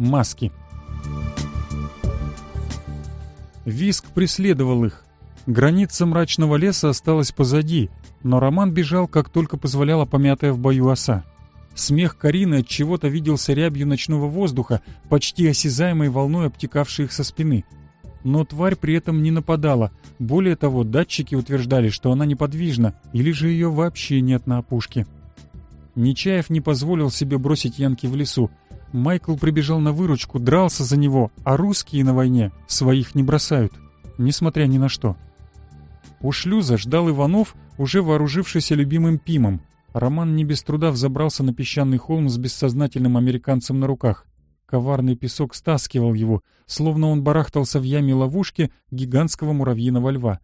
маски. Виск преследовал их. Граница мрачного леса осталась позади, но Роман бежал, как только позволяла помятая в бою оса. Смех Карины от чего-то виделся рябью ночного воздуха, почти осязаемой волной, обтекавшей их со спины. Но тварь при этом не нападала. Более того, датчики утверждали, что она неподвижна, или же ее вообще нет на опушке. Нечаев не позволил себе бросить Янки в лесу. Майкл прибежал на выручку, дрался за него, а русские на войне своих не бросают, несмотря ни на что. У шлюза ждал Иванов, уже вооружившийся любимым пимом. Роман не без труда взобрался на песчаный холм с бессознательным американцем на руках. Коварный песок стаскивал его, словно он барахтался в яме ловушки гигантского муравьиного льва.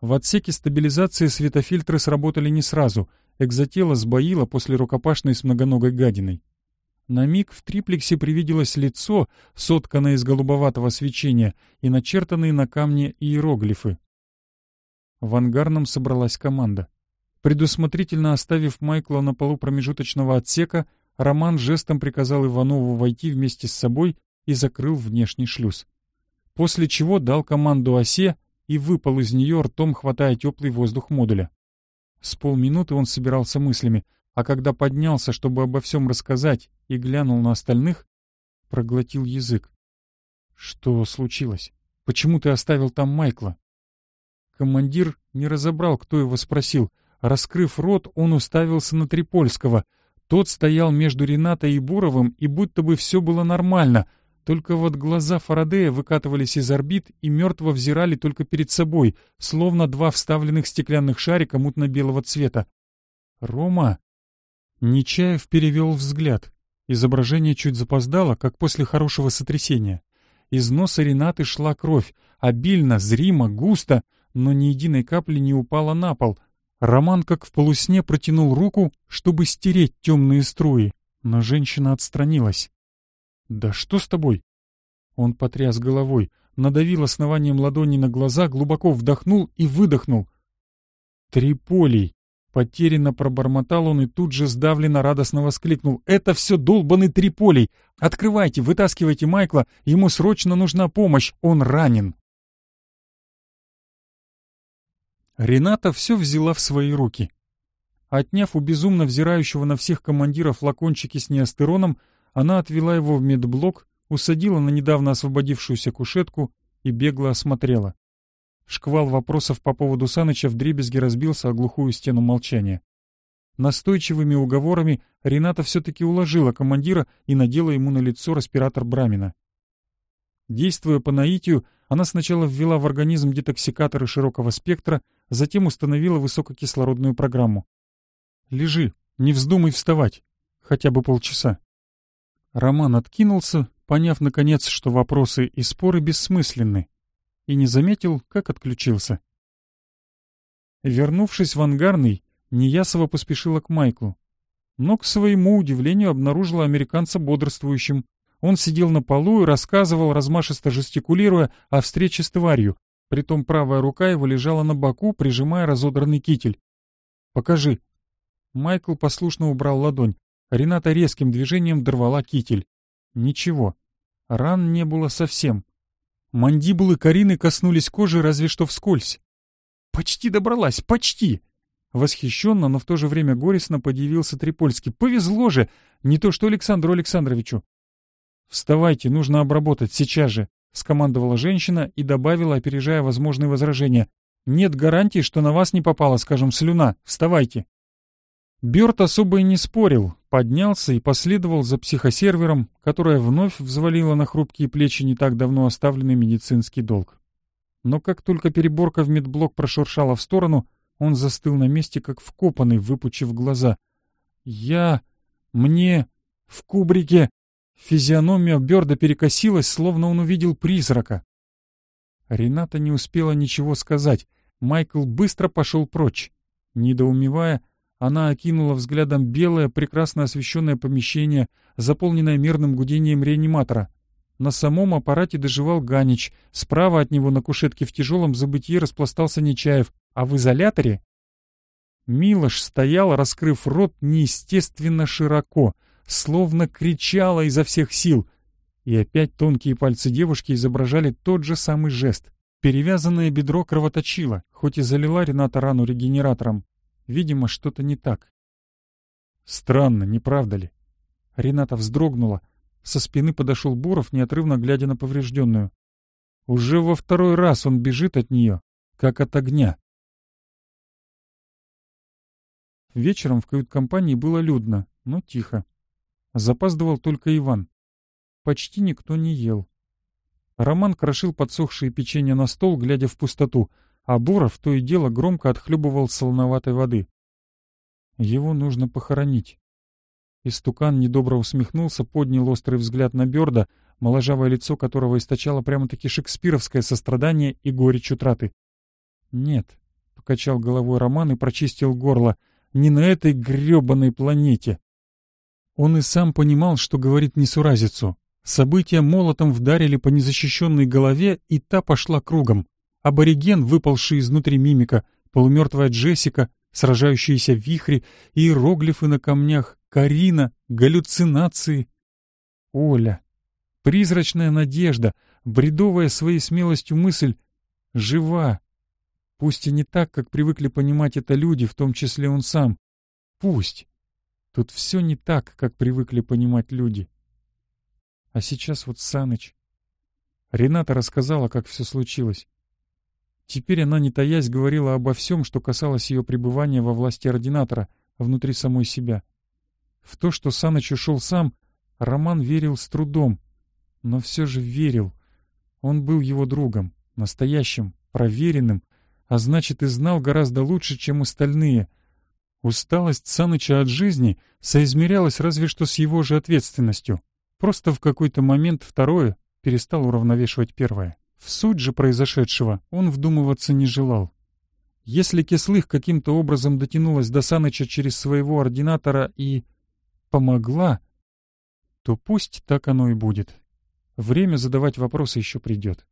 В отсеке стабилизации светофильтры сработали не сразу. Экзотела сбоила после рукопашной с многоногой гадиной. На миг в триплексе привиделось лицо, сотканное из голубоватого свечения, и начертанные на камне иероглифы. В ангарном собралась команда. Предусмотрительно оставив Майкла на полу промежуточного отсека, Роман жестом приказал Иванову войти вместе с собой и закрыл внешний шлюз. После чего дал команду осе и выпал из нее ртом, хватая теплый воздух модуля. С полминуты он собирался мыслями — а когда поднялся, чтобы обо всем рассказать, и глянул на остальных, проглотил язык. «Что случилось? Почему ты оставил там Майкла?» Командир не разобрал, кто его спросил. Раскрыв рот, он уставился на Трипольского. Тот стоял между Ренатой и Буровым, и будто бы все было нормально, только вот глаза Фарадея выкатывались из орбит и мертво взирали только перед собой, словно два вставленных стеклянных шарика мутно-белого цвета. «Рома?» Нечаев перевел взгляд. Изображение чуть запоздало, как после хорошего сотрясения. Из носа Ренаты шла кровь. Обильно, зримо, густо, но ни единой капли не упала на пол. Роман, как в полусне, протянул руку, чтобы стереть темные струи, но женщина отстранилась. «Да что с тобой?» Он потряс головой, надавил основанием ладони на глаза, глубоко вдохнул и выдохнул. «Триполий!» Потерянно пробормотал он и тут же сдавленно радостно воскликнул. «Это все долбанный Триполей! Открывайте, вытаскивайте Майкла, ему срочно нужна помощь, он ранен!» Рената все взяла в свои руки. Отняв у безумно взирающего на всех командира флакончики с неостероном, она отвела его в медблок, усадила на недавно освободившуюся кушетку и бегло осмотрела. Шквал вопросов по поводу Саныча вдребезги разбился о глухую стену молчания. Настойчивыми уговорами Рената все-таки уложила командира и надела ему на лицо респиратор Брамина. Действуя по наитию, она сначала ввела в организм детоксикаторы широкого спектра, затем установила высококислородную программу. «Лежи, не вздумай вставать. Хотя бы полчаса». Роман откинулся, поняв, наконец, что вопросы и споры бессмысленны и не заметил, как отключился. Вернувшись в ангарный, Неясова поспешила к Майклу. Но, к своему удивлению, обнаружила американца бодрствующим. Он сидел на полу и рассказывал, размашисто жестикулируя, о встрече с тварью. Притом правая рука его лежала на боку, прижимая разодранный китель. «Покажи». Майкл послушно убрал ладонь. Рената резким движением дорвала китель. Ничего. Ран не было совсем. Мандибулы Карины коснулись кожи разве что вскользь. «Почти добралась, почти!» Восхищенно, но в то же время горестно подивился Трипольский. «Повезло же! Не то что Александру Александровичу!» «Вставайте, нужно обработать, сейчас же!» — скомандовала женщина и добавила, опережая возможные возражения. «Нет гарантии, что на вас не попала, скажем, слюна. Вставайте!» Бёрт особо и не спорил, поднялся и последовал за психосервером, которая вновь взвалила на хрупкие плечи не так давно оставленный медицинский долг. Но как только переборка в медблок прошуршала в сторону, он застыл на месте, как вкопанный, выпучив глаза. «Я... мне... в кубрике...» Физиономия Бёрда перекосилась, словно он увидел призрака. Рената не успела ничего сказать. Майкл быстро пошел прочь. Недоумевая, она окинула взглядом белое, прекрасно освещенное помещение, заполненное мирным гудением реаниматора. На самом аппарате доживал Ганич, справа от него на кушетке в тяжелом забытии распластался Нечаев, а в изоляторе... Милош стоял, раскрыв рот неестественно широко, словно кричала изо всех сил. И опять тонкие пальцы девушки изображали тот же самый жест — Перевязанное бедро кровоточило, хоть и залила Рената рану регенератором, Видимо, что-то не так. Странно, не правда ли? Рената вздрогнула. Со спины подошел Буров, неотрывно глядя на поврежденную. Уже во второй раз он бежит от нее, как от огня. Вечером в кают-компании было людно, но тихо. Запаздывал только Иван. Почти никто не ел. Роман крошил подсохшие печенья на стол, глядя в пустоту — а Буров то и дело громко отхлебывал солоноватой воды. Его нужно похоронить. Истукан недобро усмехнулся, поднял острый взгляд на Бёрда, моложавое лицо которого источало прямо-таки шекспировское сострадание и горечь утраты. «Нет», — покачал головой Роман и прочистил горло, — «не на этой грёбаной планете». Он и сам понимал, что говорит несуразицу. События молотом вдарили по незащищенной голове, и та пошла кругом абориген, выпалший изнутри мимика, полумертвая Джессика, сражающиеся вихри, иероглифы на камнях, Карина, галлюцинации. Оля. Призрачная надежда, бредовая своей смелостью мысль, жива. Пусть и не так, как привыкли понимать это люди, в том числе он сам. Пусть. Тут все не так, как привыкли понимать люди. А сейчас вот Саныч. Рената рассказала, как все случилось. Теперь она, не таясь, говорила обо всем, что касалось ее пребывания во власти ординатора, а внутри самой себя. В то, что Саныч ушел сам, Роман верил с трудом, но все же верил. Он был его другом, настоящим, проверенным, а значит и знал гораздо лучше, чем остальные. Усталость Саныча от жизни соизмерялась разве что с его же ответственностью. Просто в какой-то момент второе перестал уравновешивать первое. В суть же произошедшего он вдумываться не желал. Если Кислых каким-то образом дотянулась до Саныча через своего ординатора и помогла, то пусть так оно и будет. Время задавать вопросы еще придет.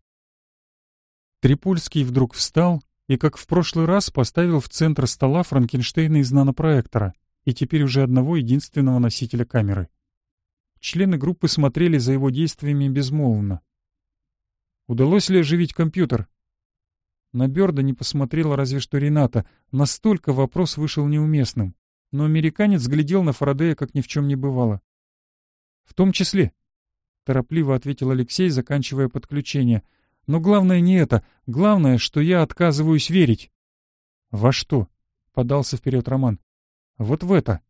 Трипольский вдруг встал и, как в прошлый раз, поставил в центр стола Франкенштейна из нанопроектора и теперь уже одного единственного носителя камеры. Члены группы смотрели за его действиями безмолвно, Удалось ли оживить компьютер? На Бёрда не посмотрела разве что Рената. Настолько вопрос вышел неуместным. Но американец глядел на Фарадея, как ни в чем не бывало. «В том числе», — торопливо ответил Алексей, заканчивая подключение. «Но главное не это. Главное, что я отказываюсь верить». «Во что?» — подался вперед Роман. «Вот в это»,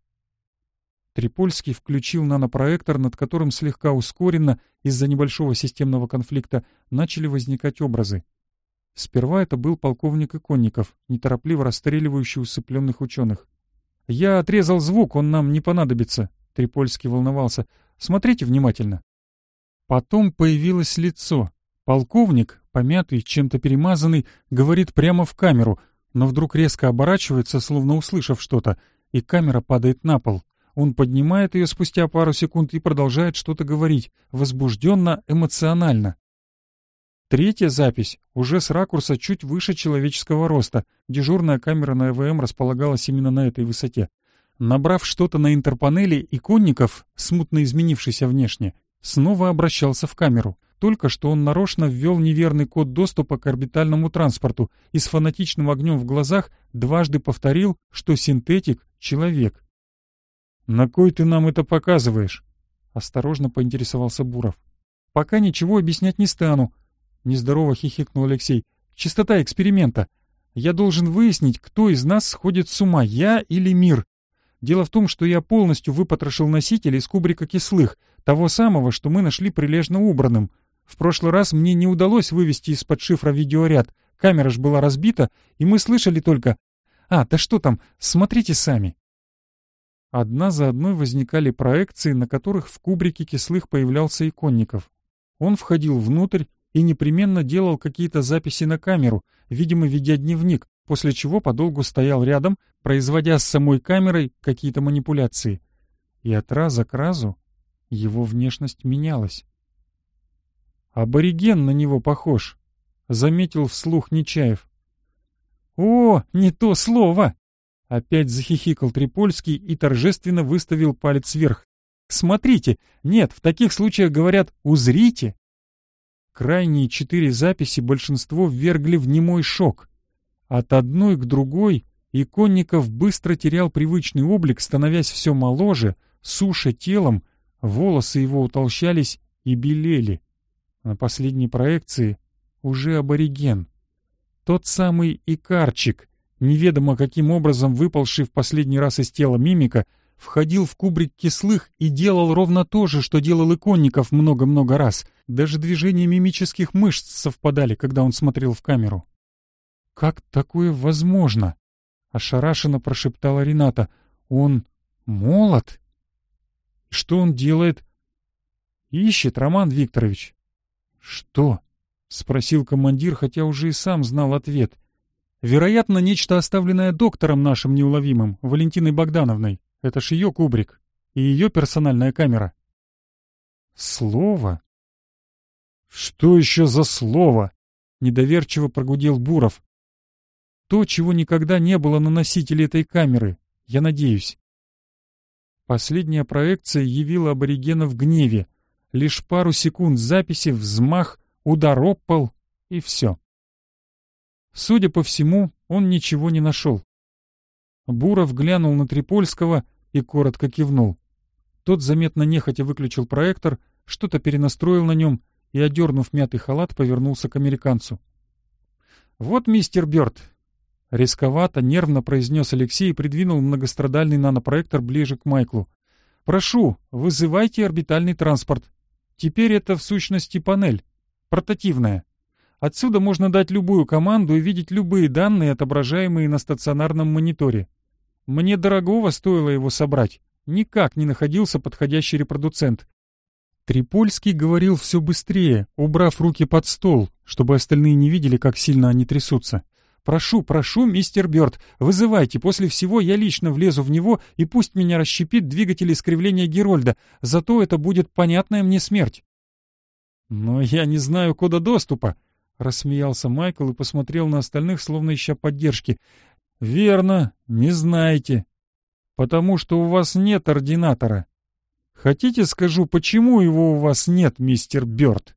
Трипольский включил нанопроектор, над которым слегка ускоренно из-за небольшого системного конфликта начали возникать образы. Сперва это был полковник Иконников, неторопливо расстреливающий усыпленных ученых. «Я отрезал звук, он нам не понадобится», — Трипольский волновался. «Смотрите внимательно». Потом появилось лицо. Полковник, помятый, чем-то перемазанный, говорит прямо в камеру, но вдруг резко оборачивается, словно услышав что-то, и камера падает на пол. Он поднимает ее спустя пару секунд и продолжает что-то говорить, возбужденно, эмоционально. Третья запись уже с ракурса чуть выше человеческого роста. Дежурная камера на ЭВМ эм располагалась именно на этой высоте. Набрав что-то на интерпанели, Иконников, смутно изменившийся внешне, снова обращался в камеру. Только что он нарочно ввел неверный код доступа к орбитальному транспорту и с фанатичным огнем в глазах дважды повторил, что синтетик — человек. «На кой ты нам это показываешь?» — осторожно поинтересовался Буров. «Пока ничего объяснять не стану», — нездорово хихикнул Алексей. «Чистота эксперимента. Я должен выяснить, кто из нас сходит с ума, я или мир. Дело в том, что я полностью выпотрошил носитель из кубрика кислых, того самого, что мы нашли прилежно убранным. В прошлый раз мне не удалось вывести из-под шифра видеоряд, камера ж была разбита, и мы слышали только... А, да что там, смотрите сами». Одна за одной возникали проекции, на которых в кубрике кислых появлялся иконников. Он входил внутрь и непременно делал какие-то записи на камеру, видимо, ведя дневник, после чего подолгу стоял рядом, производя с самой камерой какие-то манипуляции. И от раза к разу его внешность менялась. «Абориген на него похож», — заметил вслух Нечаев. «О, не то слово!» Опять захихикал Трипольский и торжественно выставил палец вверх. «Смотрите! Нет, в таких случаях говорят «узрите». Крайние четыре записи большинство ввергли в немой шок. От одной к другой Иконников быстро терял привычный облик, становясь все моложе, суше телом, волосы его утолщались и белели. На последней проекции уже абориген. Тот самый икарчик — неведомо каким образом выпалший в последний раз из тела мимика, входил в кубрик кислых и делал ровно то же, что делал Иконников много-много раз. Даже движения мимических мышц совпадали, когда он смотрел в камеру. «Как такое возможно?» — ошарашенно прошептала Рената. «Он молод?» «Что он делает?» «Ищет, Роман Викторович». «Что?» — спросил командир, хотя уже и сам знал ответ — Вероятно, нечто, оставленное доктором нашим неуловимым, Валентиной Богдановной. Это ж ее кубрик. И ее персональная камера. Слово? Что еще за слово? Недоверчиво прогудел Буров. То, чего никогда не было на носителе этой камеры, я надеюсь. Последняя проекция явила аборигена в гневе. Лишь пару секунд записи, взмах, удар об и все. Судя по всему, он ничего не нашел. Буров глянул на Трипольского и коротко кивнул. Тот заметно нехотя выключил проектор, что-то перенастроил на нем и, одернув мятый халат, повернулся к американцу. «Вот мистер Бёрд!» Рисковато, нервно произнес Алексей и придвинул многострадальный нанопроектор ближе к Майклу. «Прошу, вызывайте орбитальный транспорт. Теперь это, в сущности, панель. Портативная». Отсюда можно дать любую команду и видеть любые данные, отображаемые на стационарном мониторе. Мне дорогого стоило его собрать. Никак не находился подходящий репродуцент. Трипольский говорил все быстрее, убрав руки под стол, чтобы остальные не видели, как сильно они трясутся. «Прошу, прошу, мистер Бёрд, вызывайте, после всего я лично влезу в него, и пусть меня расщепит двигатель искривления Герольда, зато это будет понятная мне смерть». «Но я не знаю кода доступа», — рассмеялся Майкл и посмотрел на остальных, словно ища поддержки. «Верно, не знаете. Потому что у вас нет ординатора. Хотите, скажу, почему его у вас нет, мистер Бёрд?»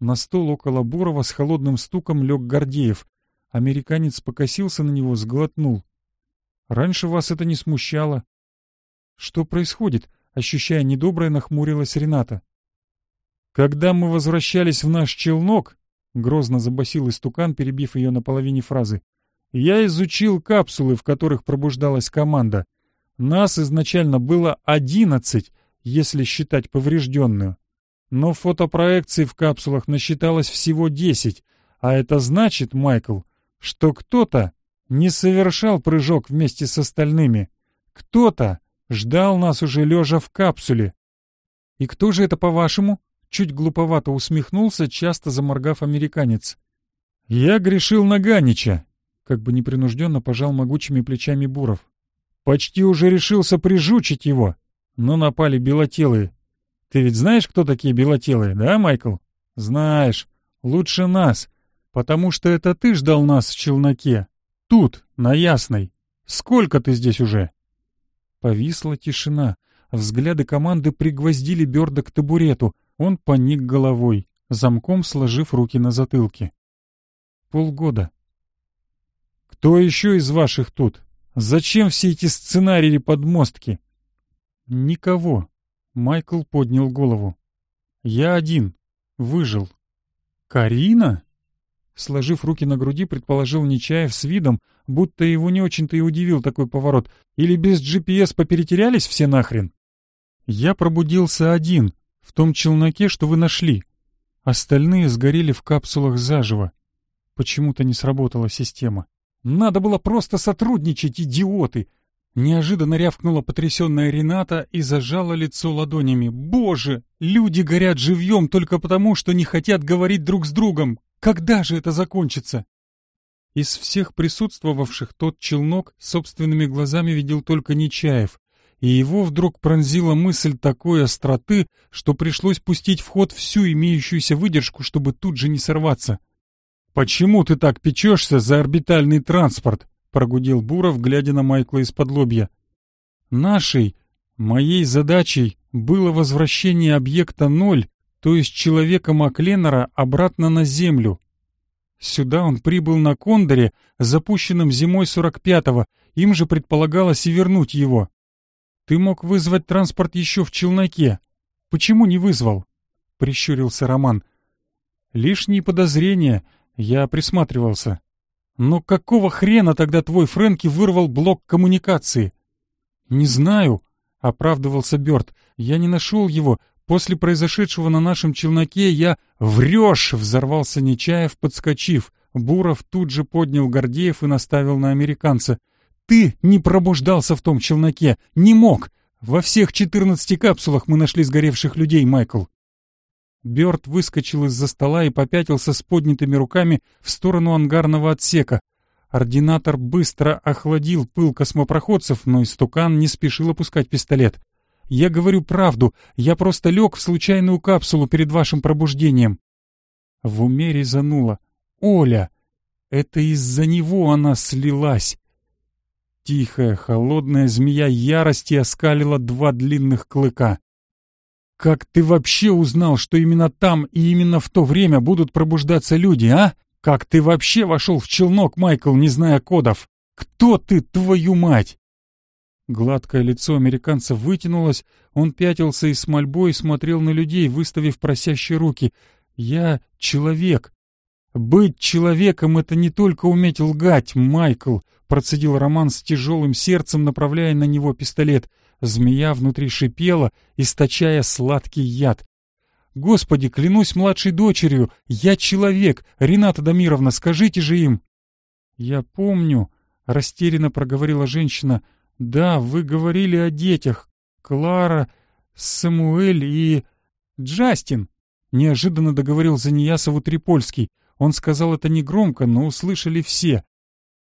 На стол около Бурова с холодным стуком лег Гордеев. Американец покосился на него, сглотнул. «Раньше вас это не смущало». «Что происходит?» — ощущая недоброе, нахмурилась Рената. «Когда мы возвращались в наш челнок, Грозно забасил истукан, перебив ее на половине фразы. «Я изучил капсулы, в которых пробуждалась команда. Нас изначально было одиннадцать, если считать поврежденную. Но фотопроекции в капсулах насчиталось всего десять, а это значит, Майкл, что кто-то не совершал прыжок вместе с остальными. Кто-то ждал нас уже лежа в капсуле. И кто же это, по-вашему? чуть глуповато усмехнулся, часто заморгав американец. «Я грешил на Ганича», — как бы непринужденно пожал могучими плечами Буров. «Почти уже решился прижучить его, но напали белотелые. Ты ведь знаешь, кто такие белотелые, да, Майкл? Знаешь. Лучше нас, потому что это ты ждал нас в челноке. Тут, на Ясной. Сколько ты здесь уже?» Повисла тишина. Взгляды команды пригвоздили Бёрда к табурету. Он поник головой, замком сложив руки на затылке. Полгода. «Кто еще из ваших тут? Зачем все эти сценарии подмостки?» «Никого», — Майкл поднял голову. «Я один. Выжил». «Карина?» Сложив руки на груди, предположил Нечаев с видом, будто его не очень-то и удивил такой поворот. «Или без GPS поперетерялись все нахрен?» «Я пробудился один», в том челноке, что вы нашли. Остальные сгорели в капсулах заживо. Почему-то не сработала система. Надо было просто сотрудничать, идиоты! Неожиданно рявкнула потрясенная Рената и зажала лицо ладонями. «Боже! Люди горят живьем только потому, что не хотят говорить друг с другом! Когда же это закончится?» Из всех присутствовавших тот челнок собственными глазами видел только Нечаев, и его вдруг пронзила мысль такой остроты, что пришлось пустить в ход всю имеющуюся выдержку, чтобы тут же не сорваться. «Почему ты так печешься за орбитальный транспорт?» — прогудел Буров, глядя на Майкла из-под лобья. «Нашей, моей задачей было возвращение объекта ноль, то есть человека Макленнера, обратно на Землю. Сюда он прибыл на Кондоре, запущенном зимой 45-го, им же предполагалось и вернуть его. «Ты мог вызвать транспорт еще в челноке. Почему не вызвал?» — прищурился Роман. «Лишние подозрения. Я присматривался. Но какого хрена тогда твой Фрэнки вырвал блок коммуникации?» «Не знаю», — оправдывался Бёрд. «Я не нашел его. После произошедшего на нашем челноке я...» «Врешь!» — взорвался Нечаев, подскочив. Буров тут же поднял Гордеев и наставил на американца — ты не пробуждался в том челноке, не мог. Во всех 14 капсулах мы нашли сгоревших людей, Майкл. Бёрд выскочил из-за стола и попятился с поднятыми руками в сторону ангарного отсека. Ординатор быстро охладил пыл космопроходцев, но истукан не спешил опускать пистолет. «Я говорю правду, я просто лег в случайную капсулу перед вашим пробуждением». В уме резануло. «Оля! Это из-за него она слилась!» Тихая, холодная змея ярости оскалила два длинных клыка. «Как ты вообще узнал, что именно там и именно в то время будут пробуждаться люди, а? Как ты вообще вошел в челнок, Майкл, не зная кодов? Кто ты, твою мать?» Гладкое лицо американца вытянулось, он пятился и с мольбой смотрел на людей, выставив просящие руки. «Я человек. Быть человеком — это не только уметь лгать, Майкл. Процедил Роман с тяжелым сердцем, направляя на него пистолет. Змея внутри шипела, источая сладкий яд. «Господи, клянусь младшей дочерью! Я человек! Рената Дамировна, скажите же им!» «Я помню», — растерянно проговорила женщина. «Да, вы говорили о детях. Клара, Самуэль и... Джастин!» Неожиданно договорил Заниясову Трипольский. Он сказал это негромко, но услышали все.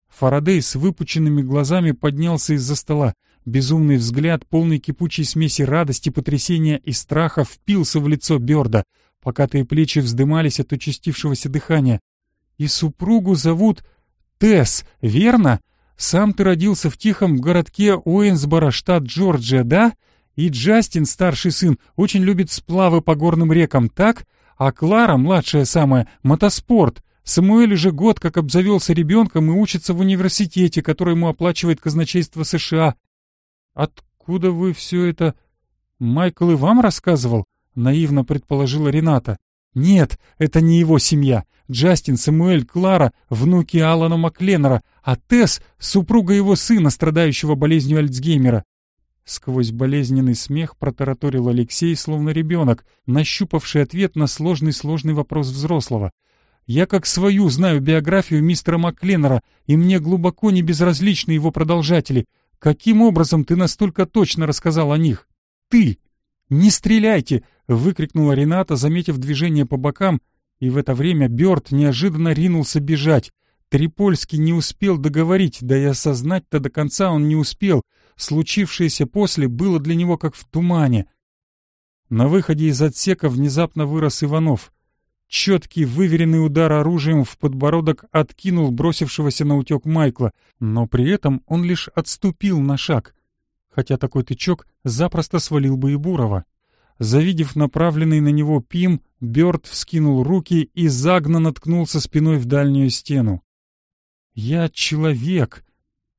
Фарадей с выпученными глазами поднялся из-за стола. Безумный взгляд, полный кипучей смеси радости, потрясения и страха, впился в лицо Бёрда. Покатые плечи вздымались от участившегося дыхания. «И супругу зовут Тесс, верно? Сам ты родился в тихом городке Уэйнсборо, штат Джорджия, да? И Джастин, старший сын, очень любит сплавы по горным рекам, так? А Клара, младшая самая, мотоспорт. Самуэль уже год как обзавелся ребенком и учится в университете, который ему оплачивает казначейство США. «Откуда вы все это?» «Майкл и вам рассказывал?» — наивно предположила Рената. «Нет, это не его семья. Джастин, Самуэль, Клара — внуки Алана Макленнера, а Тесс — супруга его сына, страдающего болезнью Альцгеймера. Сквозь болезненный смех протараторил Алексей, словно ребенок, нащупавший ответ на сложный-сложный вопрос взрослого. Я как свою знаю биографию мистера Макленнера, и мне глубоко не безразличны его продолжатели. Каким образом ты настолько точно рассказал о них? Ты! Не стреляйте!» — выкрикнула Рената, заметив движение по бокам, и в это время Бёрд неожиданно ринулся бежать. Трипольский не успел договорить, да и осознать-то до конца он не успел. Случившееся после было для него как в тумане. На выходе из отсека внезапно вырос Иванов — Четкий, выверенный удар оружием в подбородок откинул бросившегося на утек Майкла, но при этом он лишь отступил на шаг, хотя такой тычок запросто свалил бы и Бурова. Завидев направленный на него пим, Бёрд вскинул руки и загнанно наткнулся спиной в дальнюю стену. «Я человек!»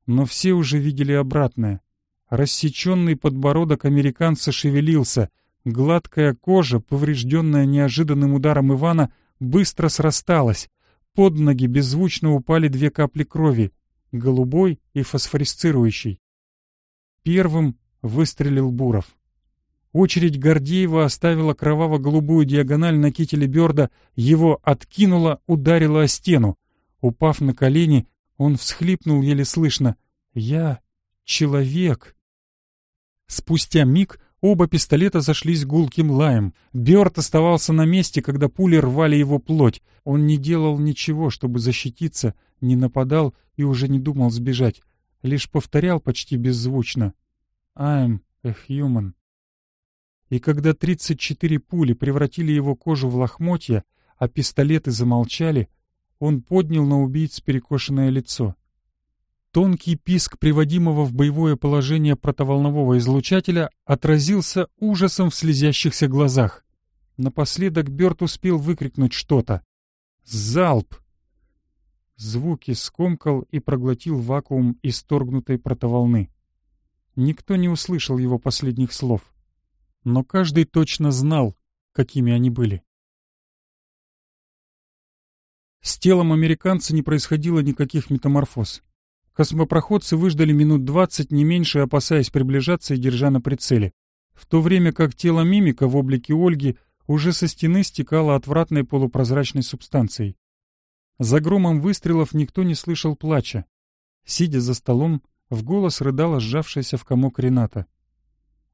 Но все уже видели обратное. Рассеченный подбородок американца шевелился, Гладкая кожа, поврежденная неожиданным ударом Ивана, быстро срасталась. Под ноги беззвучно упали две капли крови, голубой и фосфорисцирующий. Первым выстрелил Буров. Очередь Гордеева оставила кроваво-голубую диагональ на кителе Бёрда, его откинула, ударила о стену. Упав на колени, он всхлипнул еле слышно. «Я человек!» Спустя миг Оба пистолета зашлись гулким лаем. Бёрд оставался на месте, когда пули рвали его плоть. Он не делал ничего, чтобы защититься, не нападал и уже не думал сбежать. Лишь повторял почти беззвучно «I'm a human». И когда 34 пули превратили его кожу в лохмотья, а пистолеты замолчали, он поднял на убийц перекошенное лицо. Тонкий писк приводимого в боевое положение протоволнового излучателя отразился ужасом в слезящихся глазах. Напоследок Бёрд успел выкрикнуть что-то. «Залп!» Звуки скомкал и проглотил вакуум исторгнутой протоволны. Никто не услышал его последних слов. Но каждый точно знал, какими они были. С телом американца не происходило никаких метаморфоз. Космопроходцы выждали минут двадцать, не меньше опасаясь приближаться и держа на прицеле. В то время как тело мимика в облике Ольги уже со стены стекало отвратной полупрозрачной субстанцией. За громом выстрелов никто не слышал плача. Сидя за столом, в голос рыдала сжавшаяся в комок Рената.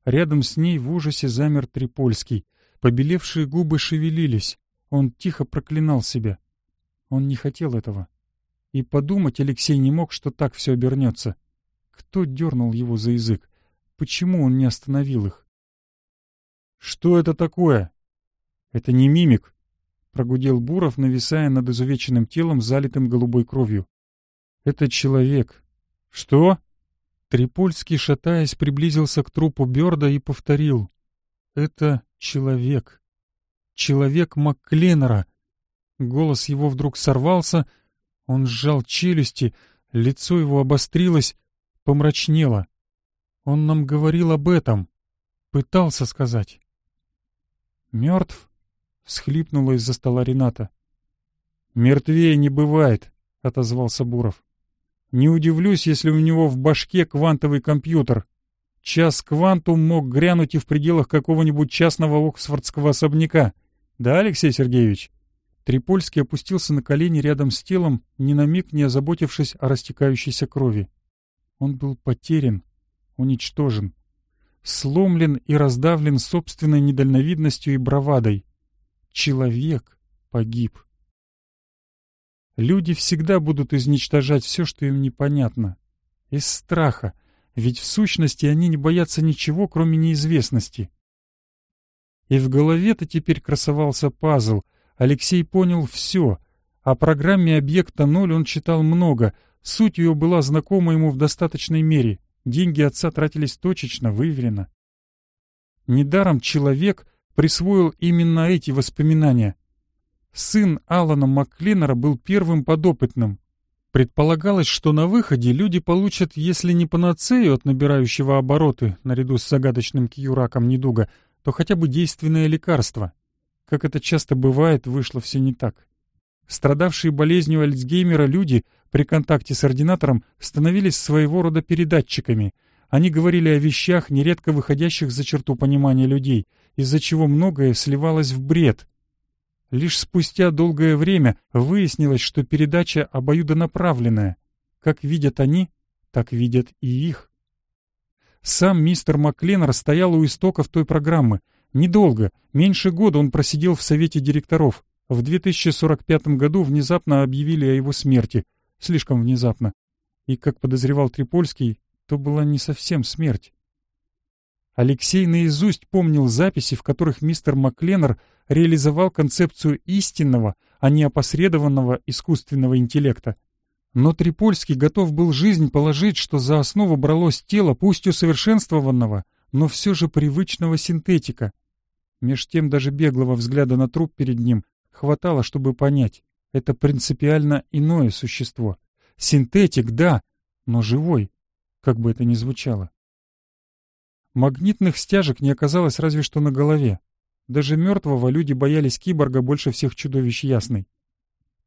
Рядом с ней в ужасе замер Трипольский. Побелевшие губы шевелились. Он тихо проклинал себя. Он не хотел этого. И подумать Алексей не мог, что так все обернется. Кто дернул его за язык? Почему он не остановил их? «Что это такое?» «Это не мимик», — прогудел Буров, нависая над изувеченным телом, залитым голубой кровью. «Это человек». «Что?» Трипольский, шатаясь, приблизился к трупу Бёрда и повторил. «Это человек. Человек Маккленера». Голос его вдруг сорвался — он сжал челюсти, лицо его обострилось, помрачнело. Он нам говорил об этом, пытался сказать. «Мертв?» — всхлипнула из-за стола Рената. «Мертвее не бывает», — отозвался Буров. «Не удивлюсь, если у него в башке квантовый компьютер. Час квантум мог грянуть и в пределах какого-нибудь частного оксфордского особняка. Да, Алексей Сергеевич?» Трипольский опустился на колени рядом с телом, ни на миг не озаботившись о растекающейся крови. Он был потерян, уничтожен, сломлен и раздавлен собственной недальновидностью и бравадой. Человек погиб. Люди всегда будут изничтожать все, что им непонятно. Из страха, ведь в сущности они не боятся ничего, кроме неизвестности. И в голове-то теперь красовался пазл — Алексей понял все. О программе объекта «Ноль» он читал много, суть ее была знакома ему в достаточной мере. Деньги отца тратились точечно, выверенно. Недаром человек присвоил именно эти воспоминания. Сын Алана Макклинера был первым подопытным. Предполагалось, что на выходе люди получат, если не панацею от набирающего обороты, наряду с загадочным кьюраком недуга, то хотя бы действенное лекарство — как это часто бывает, вышло все не так. Страдавшие болезнью Альцгеймера люди при контакте с ординатором становились своего рода передатчиками. Они говорили о вещах, нередко выходящих за черту понимания людей, из-за чего многое сливалось в бред. Лишь спустя долгое время выяснилось, что передача обоюдонаправленная. Как видят они, так видят и их. Сам мистер Макленнер стоял у истоков той программы — Недолго, меньше года он просидел в Совете директоров. В 2045 году внезапно объявили о его смерти. Слишком внезапно. И, как подозревал Трипольский, то была не совсем смерть. Алексей наизусть помнил записи, в которых мистер Макленнер реализовал концепцию истинного, а не опосредованного искусственного интеллекта. Но Трипольский готов был жизнь положить, что за основу бралось тело, пусть усовершенствованного, но все же привычного синтетика — Меж тем даже беглого взгляда на труп перед ним хватало, чтобы понять. Это принципиально иное существо. Синтетик, да, но живой, как бы это ни звучало. Магнитных стяжек не оказалось разве что на голове. Даже мертвого люди боялись киборга больше всех чудовищ ясной.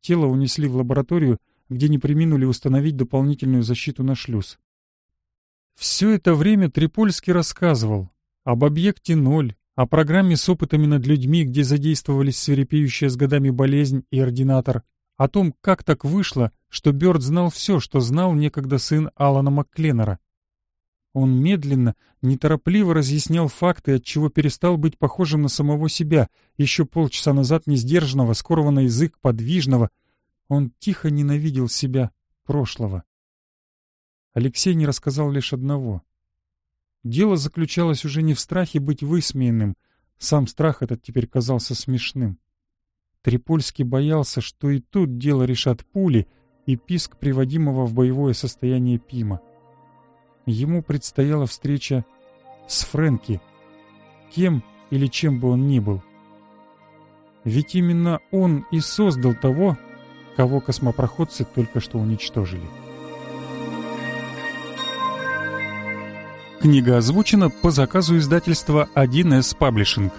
Тело унесли в лабораторию, где не приминули установить дополнительную защиту на шлюз. Все это время Трипольский рассказывал об объекте ноль. О программе с опытами над людьми, где задействовались свирепеющая с годами болезнь и ординатор. О том, как так вышло, что Бёрд знал все, что знал некогда сын Алана Маккленнера. Он медленно, неторопливо разъяснял факты, отчего перестал быть похожим на самого себя, еще полчаса назад несдержанного, скорого на язык, подвижного. Он тихо ненавидел себя, прошлого. Алексей не рассказал лишь одного. Дело заключалось уже не в страхе быть высмеянным. Сам страх этот теперь казался смешным. Трипольский боялся, что и тут дело решат пули и писк приводимого в боевое состояние Пима. Ему предстояла встреча с Фрэнки, кем или чем бы он ни был. Ведь именно он и создал того, кого космопроходцы только что уничтожили. Книга озвучена по заказу издательства 1С Паблишинг.